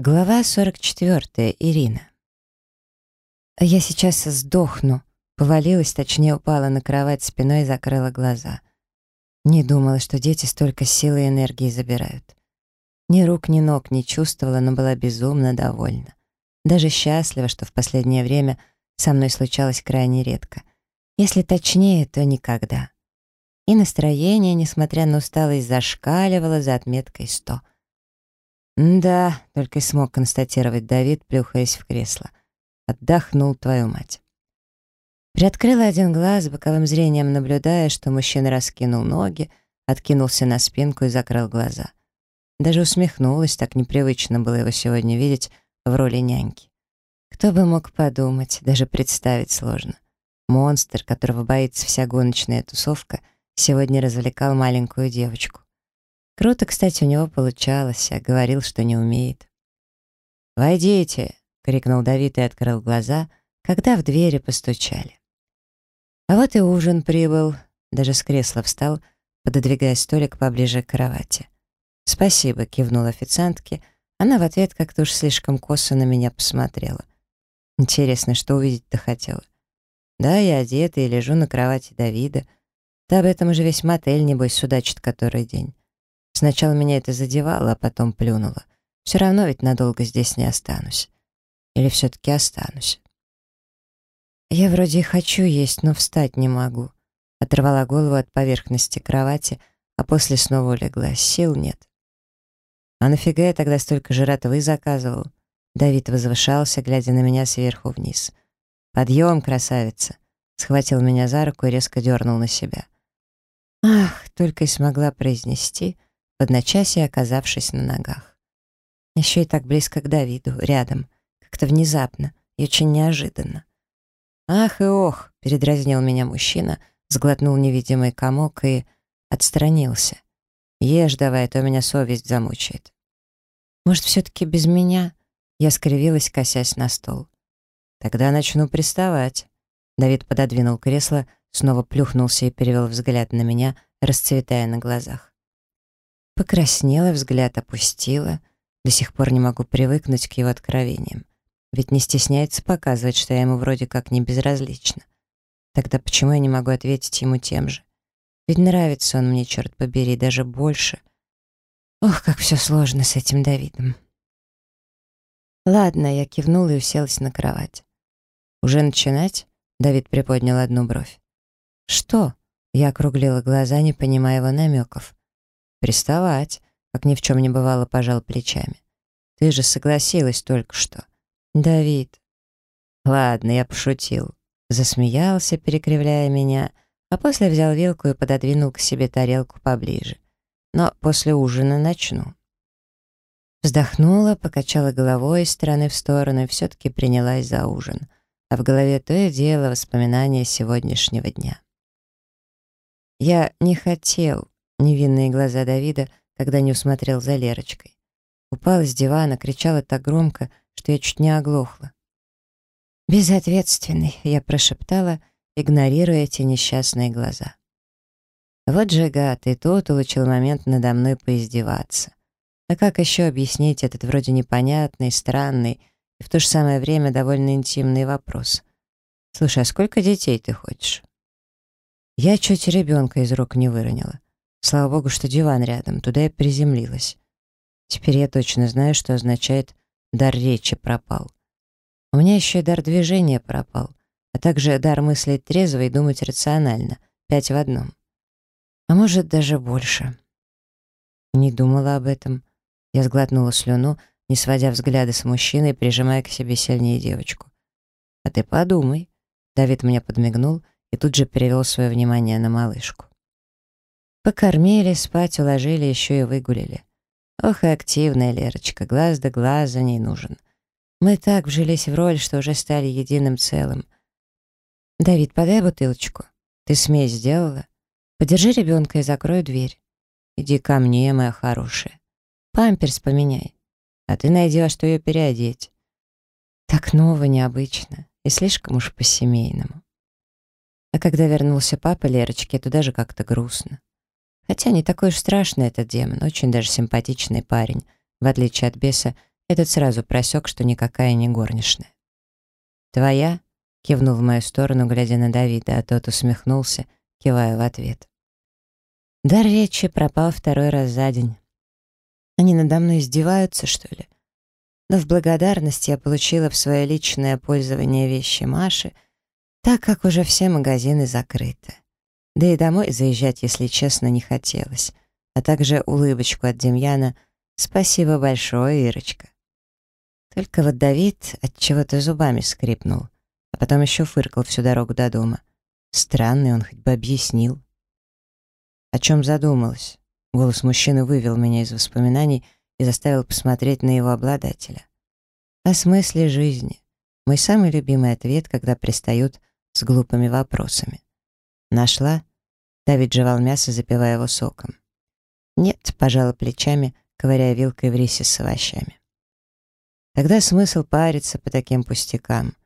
Глава 44. Ирина. Я сейчас сдохну. Повалилась, точнее упала на кровать спиной и закрыла глаза. Не думала, что дети столько силы и энергии забирают. Ни рук, ни ног не чувствовала, но была безумно довольна. Даже счастлива, что в последнее время со мной случалось крайне редко. Если точнее, то никогда. И настроение, несмотря на усталость, зашкаливало за отметкой 100. «Да», — только и смог констатировать Давид, плюхаясь в кресло. «Отдохнул твою мать». Приоткрыла один глаз, боковым зрением наблюдая, что мужчина раскинул ноги, откинулся на спинку и закрыл глаза. Даже усмехнулась, так непривычно было его сегодня видеть в роли няньки. Кто бы мог подумать, даже представить сложно. Монстр, которого боится вся гоночная тусовка, сегодня развлекал маленькую девочку. Круто, кстати, у него получалось, а говорил, что не умеет. «Войдите!» — крикнул Давид и открыл глаза, когда в двери постучали. А вот и ужин прибыл. Даже с кресла встал, пододвигая столик поближе к кровати. «Спасибо», — кивнул официантке. Она в ответ как-то уж слишком косо на меня посмотрела. Интересно, что увидеть-то хотела. Да, я одета и лежу на кровати Давида. Да об этом уже весь мотель, небось, судачит который день. Сначала меня это задевало, а потом плюнуло. Все равно ведь надолго здесь не останусь. Или все-таки останусь? Я вроде и хочу есть, но встать не могу. Оторвала голову от поверхности кровати, а после снова улегла. Сил нет. А нафига я тогда столько жратвы заказывал? Давид возвышался, глядя на меня сверху вниз. «Подъем, красавица!» Схватил меня за руку и резко дернул на себя. Ах, только и смогла произнести — в одночасье оказавшись на ногах. Еще и так близко к Давиду, рядом, как-то внезапно и очень неожиданно. «Ах и ох!» — передразнил меня мужчина, сглотнул невидимый комок и отстранился. «Ешь давай, а то меня совесть замучает». «Может, все-таки без меня?» Я скривилась, косясь на стол. «Тогда начну приставать». Давид пододвинул кресло, снова плюхнулся и перевел взгляд на меня, расцветая на глазах. Покраснела, взгляд опустила. До сих пор не могу привыкнуть к его откровениям. Ведь не стесняется показывать, что я ему вроде как не безразлична. Тогда почему я не могу ответить ему тем же? Ведь нравится он мне, черт побери, даже больше. Ох, как все сложно с этим Давидом. Ладно, я кивнула и уселась на кровать. «Уже начинать?» — Давид приподнял одну бровь. «Что?» — я округлила глаза, не понимая его намеков. «Приставать», — как ни в чем не бывало, пожал плечами. «Ты же согласилась только что». «Давид». «Ладно, я пошутил». Засмеялся, перекривляя меня, а после взял вилку и пододвинул к себе тарелку поближе. «Но после ужина начну». Вздохнула, покачала головой из стороны в сторону и все-таки принялась за ужин. А в голове то и дело воспоминания сегодняшнего дня. Я не хотел, Невинные глаза Давида, когда не усмотрел за Лерочкой. Упала с дивана, кричала так громко, что я чуть не оглохла. «Безответственный», — я прошептала, игнорируя эти несчастные глаза. Вот же гад, и тот улучил момент надо мной поиздеваться. А как еще объяснить этот вроде непонятный, странный и в то же самое время довольно интимный вопрос? «Слушай, а сколько детей ты хочешь?» Я чуть ребенка из рук не выронила. Слава богу, что диван рядом, туда я приземлилась. Теперь я точно знаю, что означает «дар речи пропал». У меня еще и дар движения пропал, а также дар мыслить трезво и думать рационально, пять в одном. А может, даже больше. Не думала об этом. Я сглотнула слюну, не сводя взгляды с мужчины и прижимая к себе сильнее девочку. «А ты подумай». Давид мне подмигнул и тут же перевел свое внимание на малышку. Покормили, спать уложили, еще и выгулили. Ох активная Лерочка, глаз да глаз за ней нужен. Мы так вжились в роль, что уже стали единым целым. «Давид, подай бутылочку. Ты смесь сделала? Подержи ребенка и закрой дверь. Иди ко мне, моя хорошая. Памперс поменяй. А ты найди во что ее переодеть. Так ново, необычно и слишком уж по-семейному. А когда вернулся папа Лерочки, то даже как-то грустно. Хотя не такой уж страшный этот демон, очень даже симпатичный парень, в отличие от беса, Этот сразу просек, что никакая не горничная. «Твоя?» — кивнул в мою сторону, глядя на Давида, а тот усмехнулся, кивая в ответ. Дар речи пропал второй раз за день. Они надо мной издеваются, что ли? Но в благодарность я получила в свое личное пользование вещи Маши, так как уже все магазины закрыты. Да и домой заезжать, если честно, не хотелось. А также улыбочку от Демьяна «Спасибо большое, Ирочка». Только вот Давид от чего-то зубами скрипнул, а потом еще фыркал всю дорогу до дома. Странный он хоть бы объяснил. О чем задумалась? Голос мужчины вывел меня из воспоминаний и заставил посмотреть на его обладателя. О смысле жизни. Мой самый любимый ответ, когда пристают с глупыми вопросами. Нашла? Давид жевал мясо, запивая его соком. Нет, пожала плечами, ковыряя вилкой в рисе с овощами. Тогда смысл париться по таким пустякам.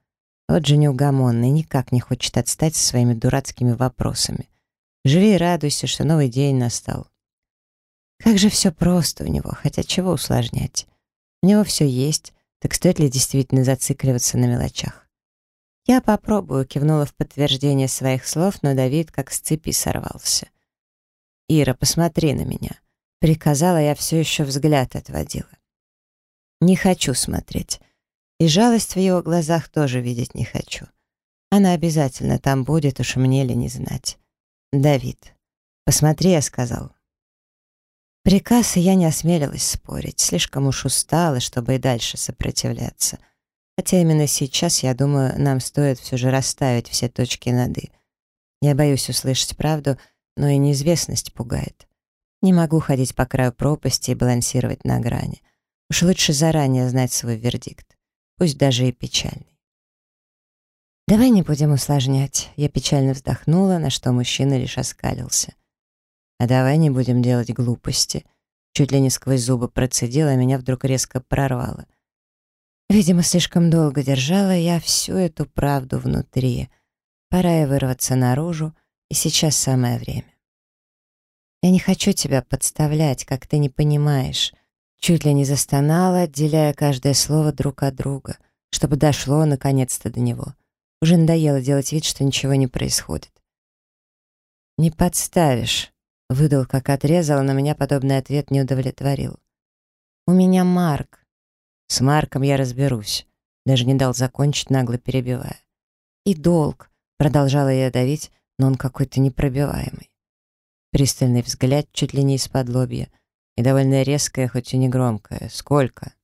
Вот же неугомонный, никак не хочет отстать со своими дурацкими вопросами. Живи и радуйся, что новый день настал. Как же все просто у него, хотя чего усложнять. У него все есть, так стоит ли действительно зацикливаться на мелочах? Я попробую, кивнула в подтверждение своих слов, но Давид как с цепи сорвался. «Ира, посмотри на меня», — приказала, я все еще взгляд отводила. «Не хочу смотреть. И жалость в его глазах тоже видеть не хочу. Она обязательно там будет, уж мне ли не знать. Давид, посмотри, я сказал. Приказ, я не осмелилась спорить, слишком уж устала, чтобы и дальше сопротивляться. Хотя именно сейчас, я думаю, нам стоит все же расставить все точки над «и». Я боюсь услышать правду, но и неизвестность пугает. Не могу ходить по краю пропасти и балансировать на грани. Уж лучше заранее знать свой вердикт, пусть даже и печальный. «Давай не будем усложнять». Я печально вздохнула, на что мужчина лишь оскалился. «А давай не будем делать глупости». Чуть ли не сквозь зубы процедила, меня вдруг резко прорвало. Видимо, слишком долго держала я всю эту правду внутри. Пора и вырваться наружу, и сейчас самое время. Я не хочу тебя подставлять, как ты не понимаешь. Чуть ли не застонала, отделяя каждое слово друг от друга, чтобы дошло наконец-то до него. Уже надоело делать вид, что ничего не происходит. «Не подставишь», — выдал, как отрезал, но меня подобный ответ не удовлетворил. «У меня Марк. С Марком я разберусь», — даже не дал закончить, нагло перебивая. «И долг», — продолжала я давить, но он какой-то непробиваемый. Пристальный взгляд чуть ли не из-под лобья и довольно резкое, хоть и не громкое. «Сколько?»